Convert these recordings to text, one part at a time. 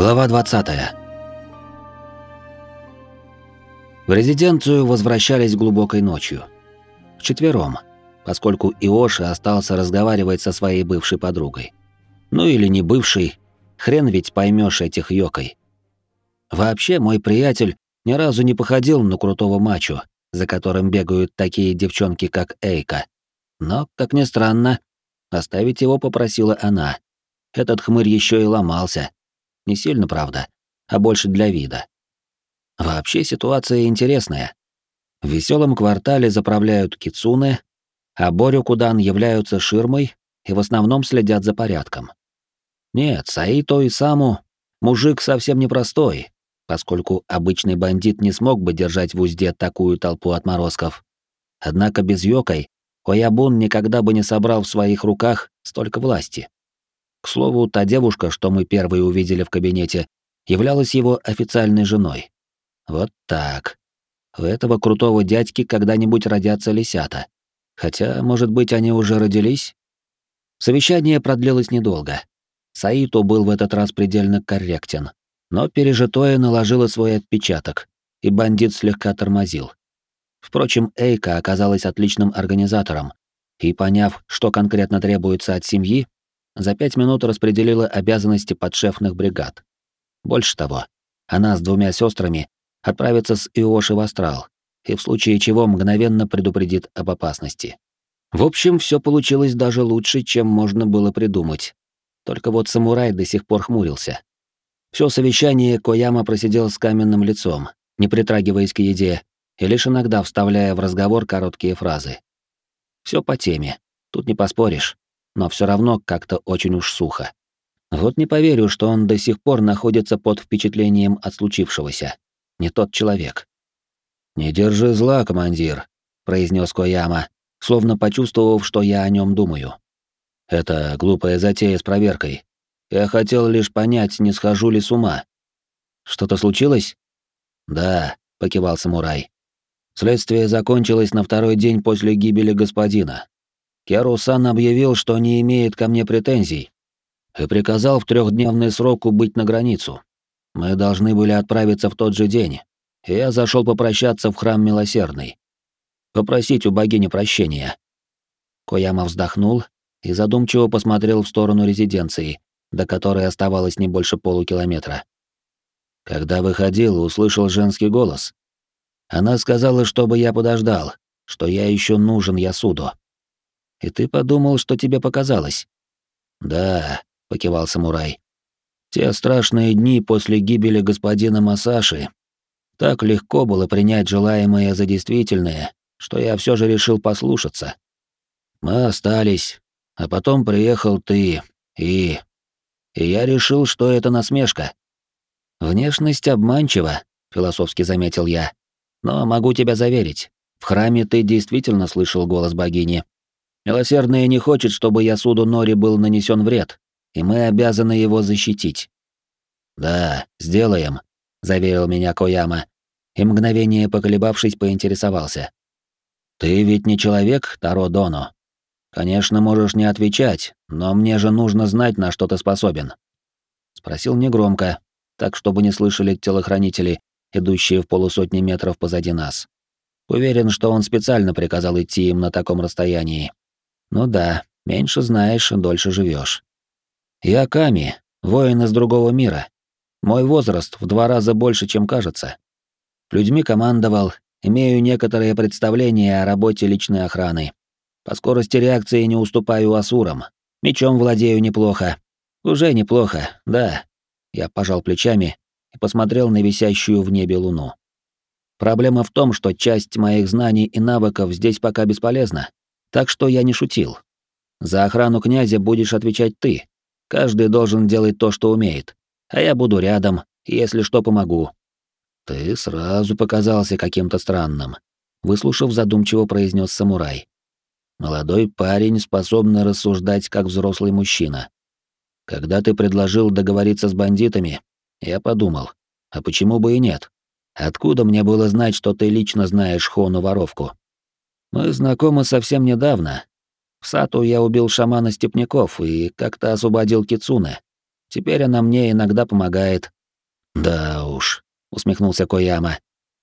Глава 20. В резиденцию возвращались глубокой ночью. Вчетвером, поскольку Иоши остался разговаривать со своей бывшей подругой. Ну или не бывшей, хрен ведь поймешь этих йокой. Вообще, мой приятель ни разу не походил на крутого мачо, за которым бегают такие девчонки, как Эйка. Но, как ни странно, оставить его попросила она. Этот хмырь еще и ломался. Не сильно, правда, а больше для вида. Вообще ситуация интересная. В веселом квартале заправляют кицуны, а Борю Кудан являются ширмой и в основном следят за порядком. Нет, Саито и Саму мужик совсем непростой, поскольку обычный бандит не смог бы держать в узде такую толпу отморозков. Однако без Йокой Оябун никогда бы не собрал в своих руках столько власти. К слову, та девушка, что мы первые увидели в кабинете, являлась его официальной женой. Вот так. У этого крутого дядьки когда-нибудь родятся лисята. Хотя, может быть, они уже родились? Совещание продлилось недолго. Саито был в этот раз предельно корректен. Но пережитое наложило свой отпечаток, и бандит слегка тормозил. Впрочем, Эйка оказалась отличным организатором, и, поняв, что конкретно требуется от семьи, за пять минут распределила обязанности подшефных бригад. Больше того, она с двумя сестрами отправится с Иоши в астрал, и в случае чего мгновенно предупредит об опасности. В общем, все получилось даже лучше, чем можно было придумать. Только вот самурай до сих пор хмурился. Все совещание Кояма просидел с каменным лицом, не притрагиваясь к еде, и лишь иногда вставляя в разговор короткие фразы. Все по теме, тут не поспоришь но все равно как-то очень уж сухо. Вот не поверю, что он до сих пор находится под впечатлением от случившегося. Не тот человек. «Не держи зла, командир», — произнес Кояма, словно почувствовав, что я о нем думаю. «Это глупая затея с проверкой. Я хотел лишь понять, не схожу ли с ума». «Что-то случилось?» «Да», — покивал самурай. Следствие закончилось на второй день после гибели господина. Керусан объявил, что не имеет ко мне претензий, и приказал в трехдневный срок убыть на границу. Мы должны были отправиться в тот же день, и я зашел попрощаться в храм Милосердный. Попросить у богини прощения. Кояма вздохнул и задумчиво посмотрел в сторону резиденции, до которой оставалось не больше полукилометра. Когда выходил, услышал женский голос. Она сказала, чтобы я подождал, что я еще нужен Ясудо и ты подумал, что тебе показалось. Да, покивал самурай. Те страшные дни после гибели господина Масаши. Так легко было принять желаемое за действительное, что я все же решил послушаться. Мы остались, а потом приехал ты, и... И я решил, что это насмешка. Внешность обманчива, философски заметил я. Но могу тебя заверить, в храме ты действительно слышал голос богини. Милосердная не хочет, чтобы Ясуду Нори был нанесен вред, и мы обязаны его защитить. Да, сделаем, заверил меня Кояма, и мгновение поколебавшись, поинтересовался. Ты ведь не человек, Таро Доно. Конечно, можешь не отвечать, но мне же нужно знать, на что ты способен. Спросил негромко, так чтобы не слышали телохранители, идущие в полусотни метров позади нас. Уверен, что он специально приказал идти им на таком расстоянии, ну да, меньше знаешь, дольше живешь. Я Ками, воин из другого мира. Мой возраст в два раза больше, чем кажется. Людьми командовал, имею некоторое представление о работе личной охраны. По скорости реакции не уступаю асурам. Мечом владею неплохо. Уже неплохо, да. Я пожал плечами и посмотрел на висящую в небе луну. Проблема в том, что часть моих знаний и навыков здесь пока бесполезна. Так что я не шутил. За охрану князя будешь отвечать ты. Каждый должен делать то, что умеет. А я буду рядом, если что, помогу. Ты сразу показался каким-то странным, выслушав задумчиво произнес самурай. Молодой парень, способный рассуждать как взрослый мужчина. Когда ты предложил договориться с бандитами, я подумал, а почему бы и нет? Откуда мне было знать, что ты лично знаешь Хону воровку? Мы знакомы совсем недавно. В Сату я убил шамана степняков и как-то освободил Кицуне. Теперь она мне иногда помогает. Да уж, усмехнулся Кояма.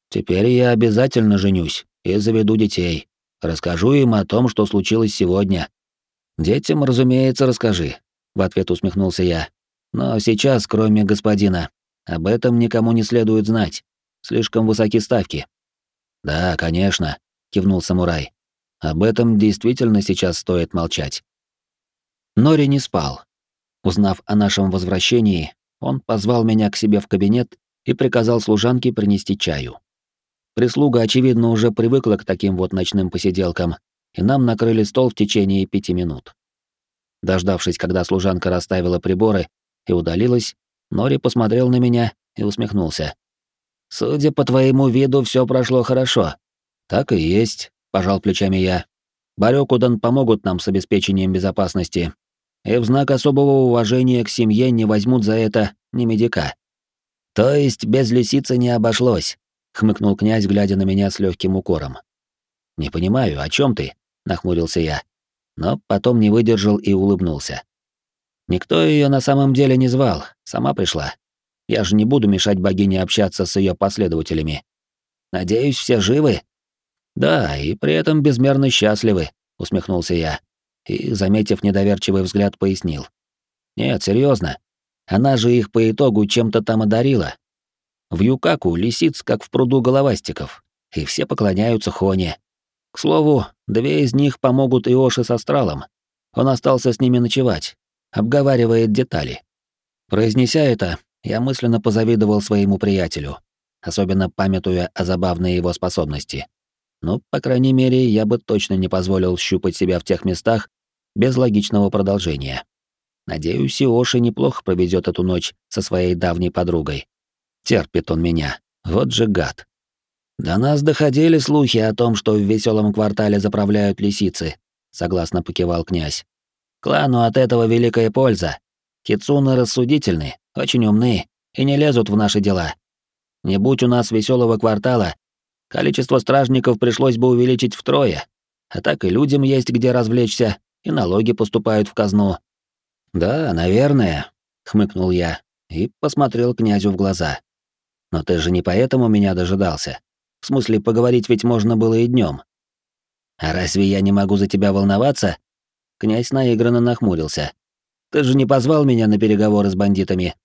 Теперь я обязательно женюсь и заведу детей. Расскажу им о том, что случилось сегодня. Детям, разумеется, расскажи, в ответ усмехнулся я. Но сейчас, кроме господина, об этом никому не следует знать. Слишком высоки ставки. Да, конечно, кивнул самурай. Об этом действительно сейчас стоит молчать. Нори не спал. Узнав о нашем возвращении, он позвал меня к себе в кабинет и приказал служанке принести чаю. Прислуга, очевидно, уже привыкла к таким вот ночным посиделкам, и нам накрыли стол в течение пяти минут. Дождавшись, когда служанка расставила приборы и удалилась, Нори посмотрел на меня и усмехнулся. «Судя по твоему виду, все прошло хорошо». «Так и есть», — пожал плечами я. «Барёкудан помогут нам с обеспечением безопасности, и в знак особого уважения к семье не возьмут за это ни медика. То есть без лисицы не обошлось, хмыкнул князь, глядя на меня с легким укором. Не понимаю, о чем ты? нахмурился я, но потом не выдержал и улыбнулся. Никто ее на самом деле не звал, сама пришла. Я же не буду мешать богине общаться с ее последователями. Надеюсь, все живы? Да, и при этом безмерно счастливы, усмехнулся я и, заметив недоверчивый взгляд, пояснил. «Нет, серьезно. Она же их по итогу чем-то там одарила. В Юкаку лисиц, как в пруду головастиков, и все поклоняются Хоне. К слову, две из них помогут Иоши с астралом. Он остался с ними ночевать, обговаривает детали. Произнеся это, я мысленно позавидовал своему приятелю, особенно памятуя о забавной его способности. Ну, по крайней мере, я бы точно не позволил щупать себя в тех местах, без логичного продолжения. Надеюсь, Иоши неплохо проведет эту ночь со своей давней подругой. Терпит он меня. Вот же гад. До нас доходили слухи о том, что в веселом квартале заправляют лисицы, согласно покивал князь. Клану от этого великая польза. Кицуны рассудительны, очень умны и не лезут в наши дела. Не будь у нас веселого квартала, количество стражников пришлось бы увеличить втрое, а так и людям есть где развлечься и налоги поступают в казну. Да, наверное, хмыкнул я и посмотрел князю в глаза. Но ты же не поэтому меня дожидался. В смысле, поговорить ведь можно было и днем. А разве я не могу за тебя волноваться? Князь наигранно нахмурился. Ты же не позвал меня на переговоры с бандитами.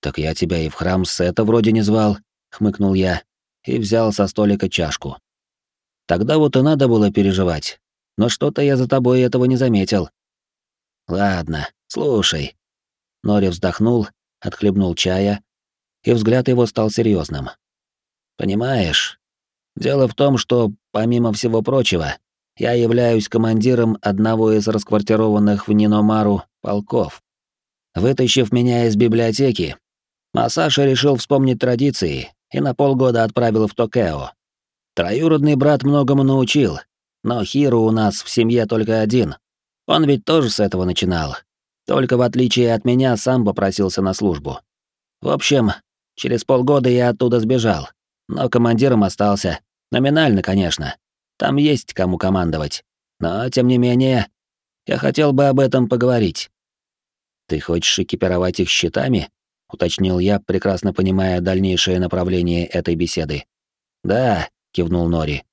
Так я тебя и в храм с это вроде не звал, хмыкнул я и взял со столика чашку. Тогда вот и надо было переживать но что-то я за тобой этого не заметил. Ладно, слушай. Нори вздохнул, отхлебнул чая, и взгляд его стал серьезным. Понимаешь, дело в том, что, помимо всего прочего, я являюсь командиром одного из расквартированных в Ниномару полков. Вытащив меня из библиотеки, Масаша решил вспомнить традиции и на полгода отправил в Токео. Троюродный брат многому научил, но Хиру у нас в семье только один. Он ведь тоже с этого начинал. Только в отличие от меня сам попросился на службу. В общем, через полгода я оттуда сбежал, но командиром остался. Номинально, конечно. Там есть кому командовать. Но, тем не менее, я хотел бы об этом поговорить. «Ты хочешь экипировать их щитами?» — уточнил я, прекрасно понимая дальнейшее направление этой беседы. «Да», — кивнул Нори.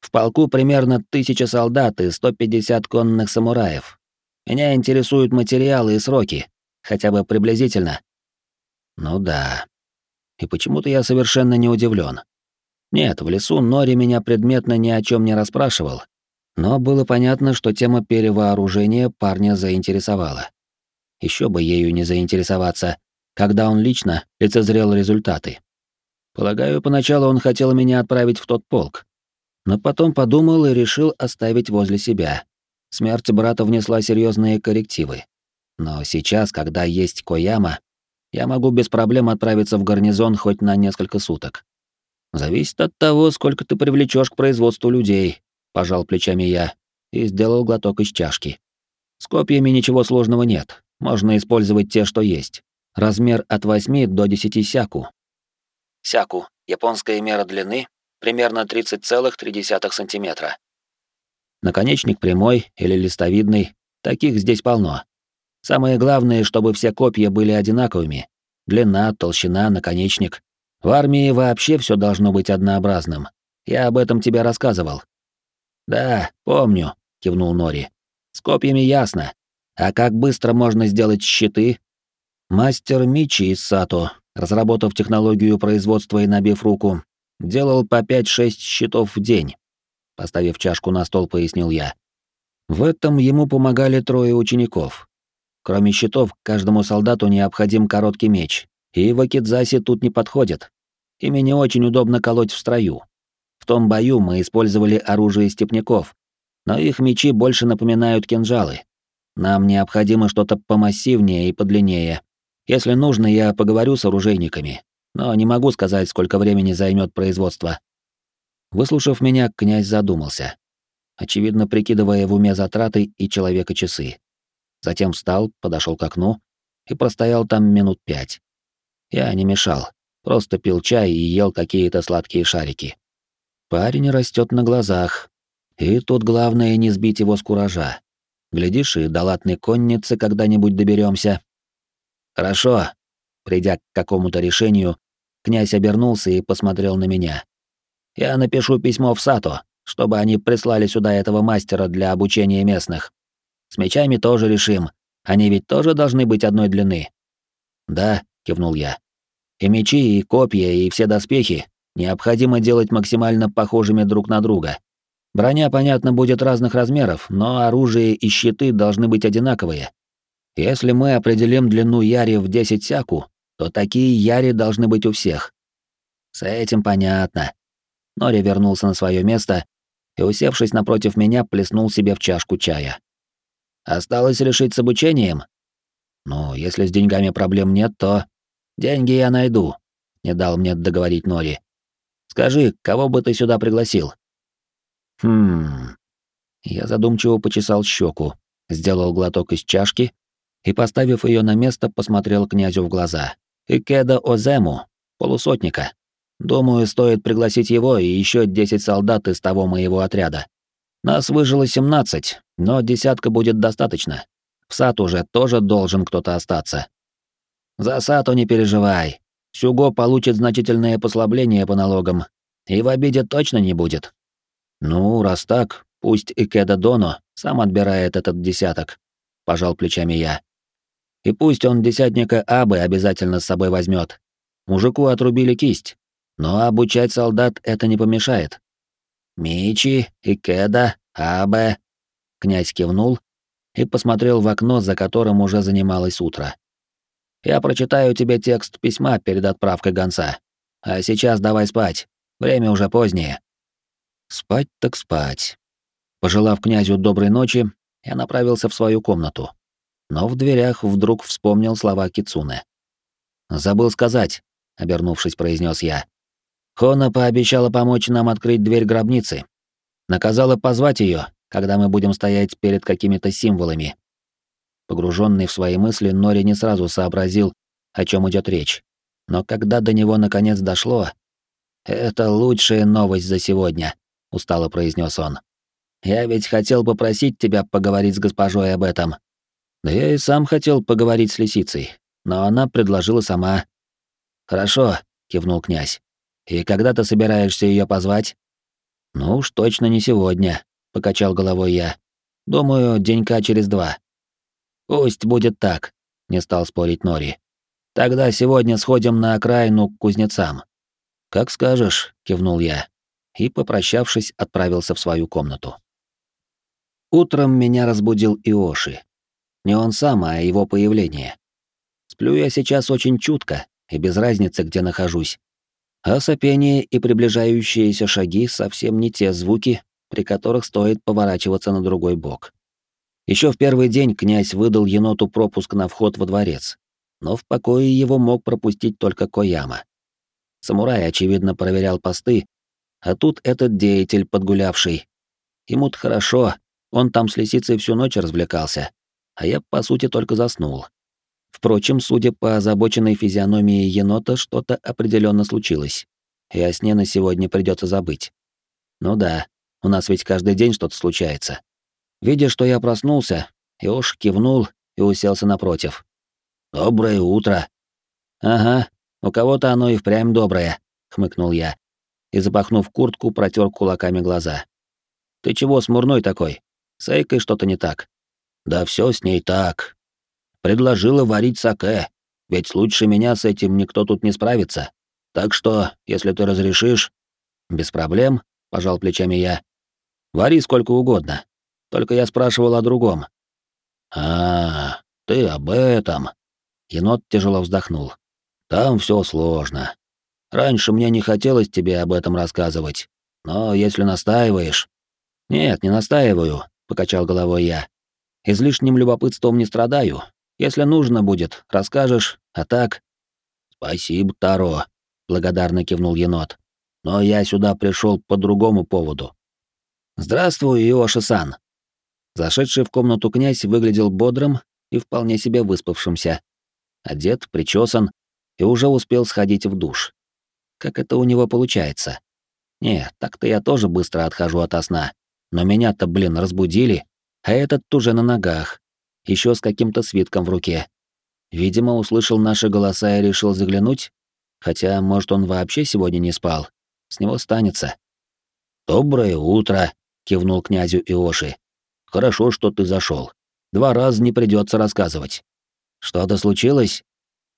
В полку примерно тысяча солдат и 150 конных самураев. Меня интересуют материалы и сроки, хотя бы приблизительно. Ну да. И почему-то я совершенно не удивлен. Нет, в лесу Нори меня предметно ни о чем не расспрашивал, но было понятно, что тема перевооружения парня заинтересовала. Еще бы ею не заинтересоваться, когда он лично лицезрел результаты. Полагаю, поначалу он хотел меня отправить в тот полк, но потом подумал и решил оставить возле себя. Смерть брата внесла серьезные коррективы. Но сейчас, когда есть Кояма, я могу без проблем отправиться в гарнизон хоть на несколько суток. Зависит от того, сколько ты привлечешь к производству людей, пожал плечами я и сделал глоток из чашки. С копьями ничего сложного нет. Можно использовать те, что есть. Размер от 8 до 10 сяку. Сяку японская мера длины примерно 30,3 сантиметра. Наконечник прямой или листовидный, таких здесь полно. Самое главное, чтобы все копья были одинаковыми. Длина, толщина, наконечник. В армии вообще все должно быть однообразным. Я об этом тебе рассказывал. Да, помню, кивнул Нори. С копьями ясно. А как быстро можно сделать щиты? Мастер Мичи из Сато, разработав технологию производства и набив руку, делал по 5-6 щитов в день. Поставив чашку на стол, пояснил я. В этом ему помогали трое учеников. Кроме щитов, каждому солдату необходим короткий меч, и вакидзаси тут не подходит. Ими не очень удобно колоть в строю. В том бою мы использовали оружие степняков, но их мечи больше напоминают кинжалы. Нам необходимо что-то помассивнее и подлиннее. Если нужно, я поговорю с оружейниками, но не могу сказать, сколько времени займет производство. Выслушав меня, князь задумался, очевидно прикидывая в уме затраты и человека часы. Затем встал, подошел к окну и простоял там минут пять. Я не мешал, просто пил чай и ел какие-то сладкие шарики. Парень растет на глазах, и тут главное не сбить его с куража. Глядишь, и до латной конницы когда-нибудь доберемся. Хорошо. Придя к какому-то решению, князь обернулся и посмотрел на меня. Я напишу письмо в Сато, чтобы они прислали сюда этого мастера для обучения местных. С мечами тоже решим. Они ведь тоже должны быть одной длины. Да, кивнул я. И мечи, и копья, и все доспехи необходимо делать максимально похожими друг на друга. Броня, понятно, будет разных размеров, но оружие и щиты должны быть одинаковые. Если мы определим длину яри в 10 сяку, то такие яри должны быть у всех. С этим понятно. Нори вернулся на свое место и, усевшись напротив меня, плеснул себе в чашку чая. Осталось решить с обучением? Ну, если с деньгами проблем нет, то... Деньги я найду, не дал мне договорить Нори. Скажи, кого бы ты сюда пригласил? Хм... Я задумчиво почесал щеку, сделал глоток из чашки и, поставив ее на место, посмотрел князю в глаза. Икеда Озему, полусотника. Думаю, стоит пригласить его и еще десять солдат из того моего отряда. Нас выжило 17, но десятка будет достаточно. В сад уже тоже должен кто-то остаться. За Сату не переживай. Сюго получит значительное послабление по налогам, и в обиде точно не будет. Ну, раз так, пусть и Кеда Доно сам отбирает этот десяток, пожал плечами я. И пусть он десятника Абы обязательно с собой возьмет. Мужику отрубили кисть, но обучать солдат это не помешает. Мичи, Икеда, Абе. Князь кивнул и посмотрел в окно, за которым уже занималось утро. Я прочитаю тебе текст письма перед отправкой гонца. А сейчас давай спать. Время уже позднее. Спать так спать. Пожелав князю доброй ночи, я направился в свою комнату. Но в дверях вдруг вспомнил слова Кицуне. «Забыл сказать», — обернувшись, произнес я. Хона пообещала помочь нам открыть дверь гробницы. Наказала позвать ее, когда мы будем стоять перед какими-то символами. Погруженный в свои мысли, Нори не сразу сообразил, о чем идет речь. Но когда до него наконец дошло, «Это лучшая новость за сегодня», — устало произнес он. «Я ведь хотел попросить тебя поговорить с госпожой об этом». Да я и сам хотел поговорить с лисицей, но она предложила сама. «Хорошо», — кивнул князь. И когда ты собираешься ее позвать? Ну уж точно не сегодня, покачал головой я. Думаю, денька через два. Пусть будет так, не стал спорить Нори. Тогда сегодня сходим на окраину к кузнецам. Как скажешь, кивнул я и, попрощавшись, отправился в свою комнату. Утром меня разбудил Иоши. Не он сам, а его появление. Сплю я сейчас очень чутко и без разницы, где нахожусь. А сопение и приближающиеся шаги совсем не те звуки, при которых стоит поворачиваться на другой бок. Еще в первый день князь выдал еноту пропуск на вход во дворец, но в покое его мог пропустить только Кояма. Самурай, очевидно, проверял посты, а тут этот деятель подгулявший. Ему-то хорошо, он там с лисицей всю ночь развлекался, а я, по сути, только заснул. Впрочем, судя по озабоченной физиономии енота, что-то определенно случилось. И о сне на сегодня придется забыть. Ну да, у нас ведь каждый день что-то случается. Видя, что я проснулся, Иош кивнул и уселся напротив. «Доброе утро!» «Ага, у кого-то оно и впрямь доброе», — хмыкнул я, и, запахнув куртку, протер кулаками глаза. «Ты чего смурной такой? С Эйкой что-то не так?» «Да все с ней так. Предложила варить саке, ведь лучше меня с этим никто тут не справится. Так что, если ты разрешишь...» «Без проблем», — пожал плечами я. «Вари сколько угодно. Только я спрашивал о другом». «А, ты об этом...» Енот тяжело вздохнул. «Там все сложно. Раньше мне не хотелось тебе об этом рассказывать, но если настаиваешь...» «Нет, не настаиваю», — покачал головой я. «Излишним любопытством не страдаю. Если нужно будет, расскажешь, а так...» «Спасибо, Таро», — благодарно кивнул енот. «Но я сюда пришел по другому поводу». «Здравствуй, Иоши-сан». Зашедший в комнату князь выглядел бодрым и вполне себе выспавшимся. Одет, причесан и уже успел сходить в душ. Как это у него получается? Не, так-то я тоже быстро отхожу от сна. Но меня-то, блин, разбудили, а этот уже на ногах, еще с каким-то свитком в руке. Видимо, услышал наши голоса и решил заглянуть, хотя, может, он вообще сегодня не спал. С него станется. «Доброе утро», — кивнул князю Иоши. «Хорошо, что ты зашел. Два раза не придется рассказывать». «Что-то случилось?»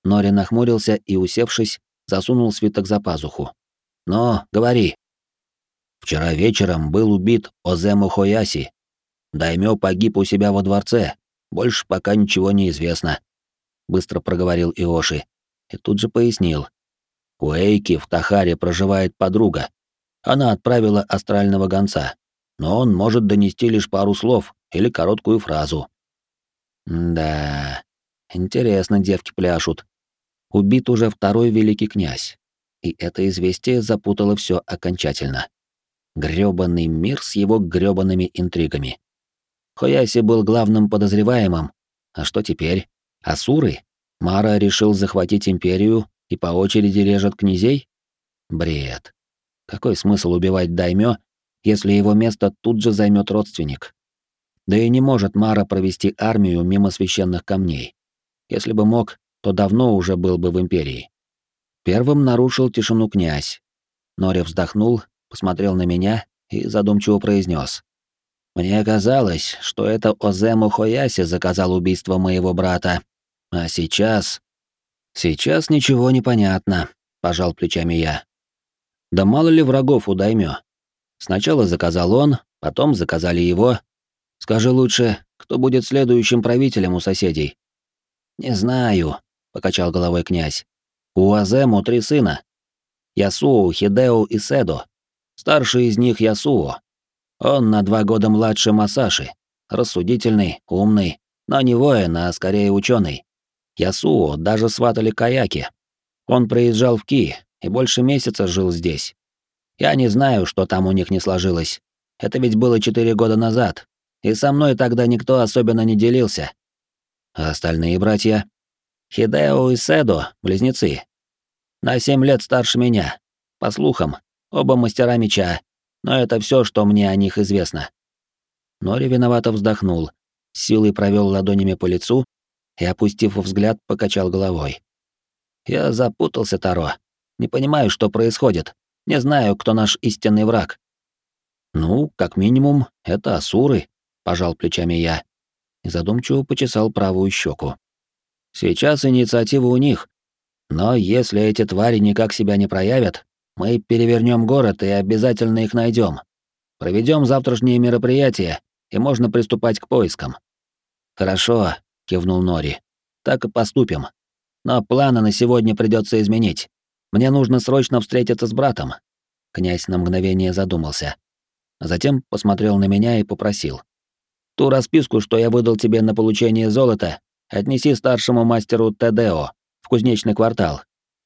Нори нахмурился и, усевшись, засунул свиток за пазуху. «Но, говори». «Вчера вечером был убит Озему Хояси. Даймё погиб у себя во дворце. Больше пока ничего не известно», — быстро проговорил Иоши. И тут же пояснил. «У Эйки в Тахаре проживает подруга. Она отправила астрального гонца, но он может донести лишь пару слов или короткую фразу». «Да, интересно девки пляшут убит уже второй великий князь. И это известие запутало все окончательно. Грёбаный мир с его грёбаными интригами. Хояси был главным подозреваемым. А что теперь? Асуры? Мара решил захватить империю и по очереди режет князей? Бред. Какой смысл убивать даймё, если его место тут же займет родственник? Да и не может Мара провести армию мимо священных камней. Если бы мог, то давно уже был бы в империи. Первым нарушил тишину князь. Нори вздохнул, посмотрел на меня и задумчиво произнес: «Мне казалось, что это Озему Хояси заказал убийство моего брата. А сейчас...» «Сейчас ничего не понятно», — пожал плечами я. «Да мало ли врагов у Даймё. Сначала заказал он, потом заказали его. Скажи лучше, кто будет следующим правителем у соседей?» «Не знаю», — покачал головой князь. «У Азему три сына. Ясуо, Хидео и Седо. Старший из них Ясуо. Он на два года младше Масаши. Рассудительный, умный, но не воин, а скорее ученый. Ясуо даже сватали каяки. Он приезжал в Ки и больше месяца жил здесь. Я не знаю, что там у них не сложилось. Это ведь было четыре года назад, и со мной тогда никто особенно не делился. А остальные братья? Хидео и Седо — близнецы. На семь лет старше меня. По слухам, оба мастера меча, но это все, что мне о них известно. Нори виновато вздохнул, силой провел ладонями по лицу и, опустив взгляд, покачал головой. «Я запутался, Таро. Не понимаю, что происходит. Не знаю, кто наш истинный враг». «Ну, как минимум, это асуры», — пожал плечами я и задумчиво почесал правую щеку. Сейчас инициатива у них. Но если эти твари никак себя не проявят, мы перевернем город и обязательно их найдем. Проведем завтрашнее мероприятие, и можно приступать к поискам. Хорошо, кивнул Нори. Так и поступим. Но планы на сегодня придется изменить. Мне нужно срочно встретиться с братом. Князь на мгновение задумался. Затем посмотрел на меня и попросил. Ту расписку, что я выдал тебе на получение золота, Отнеси старшему мастеру Тедео в кузнечный квартал.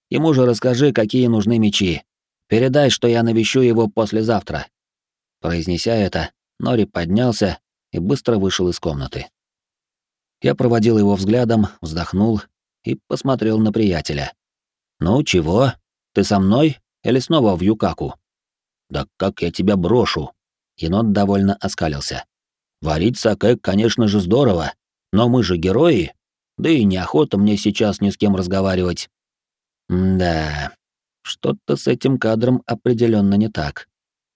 Ему же расскажи, какие нужны мечи. Передай, что я навещу его послезавтра». Произнеся это, Нори поднялся и быстро вышел из комнаты. Я проводил его взглядом, вздохнул и посмотрел на приятеля. «Ну, чего? Ты со мной или снова в Юкаку?» «Да как я тебя брошу?» Енот довольно оскалился. «Варить саке, конечно же, здорово, Но мы же герои, да и неохота мне сейчас ни с кем разговаривать. да, что-то с этим кадром определенно не так.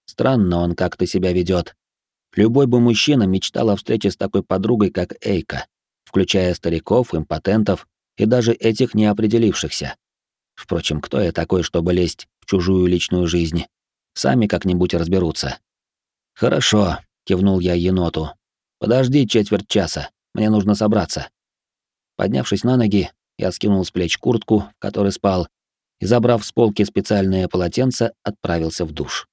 Странно он как-то себя ведет. Любой бы мужчина мечтал о встрече с такой подругой, как Эйка, включая стариков, импотентов и даже этих неопределившихся. Впрочем, кто я такой, чтобы лезть в чужую личную жизнь? Сами как-нибудь разберутся. Хорошо, кивнул я еноту. Подожди четверть часа, мне нужно собраться. Поднявшись на ноги, я скинул с плеч куртку, в которой спал, и, забрав с полки специальное полотенце, отправился в душ.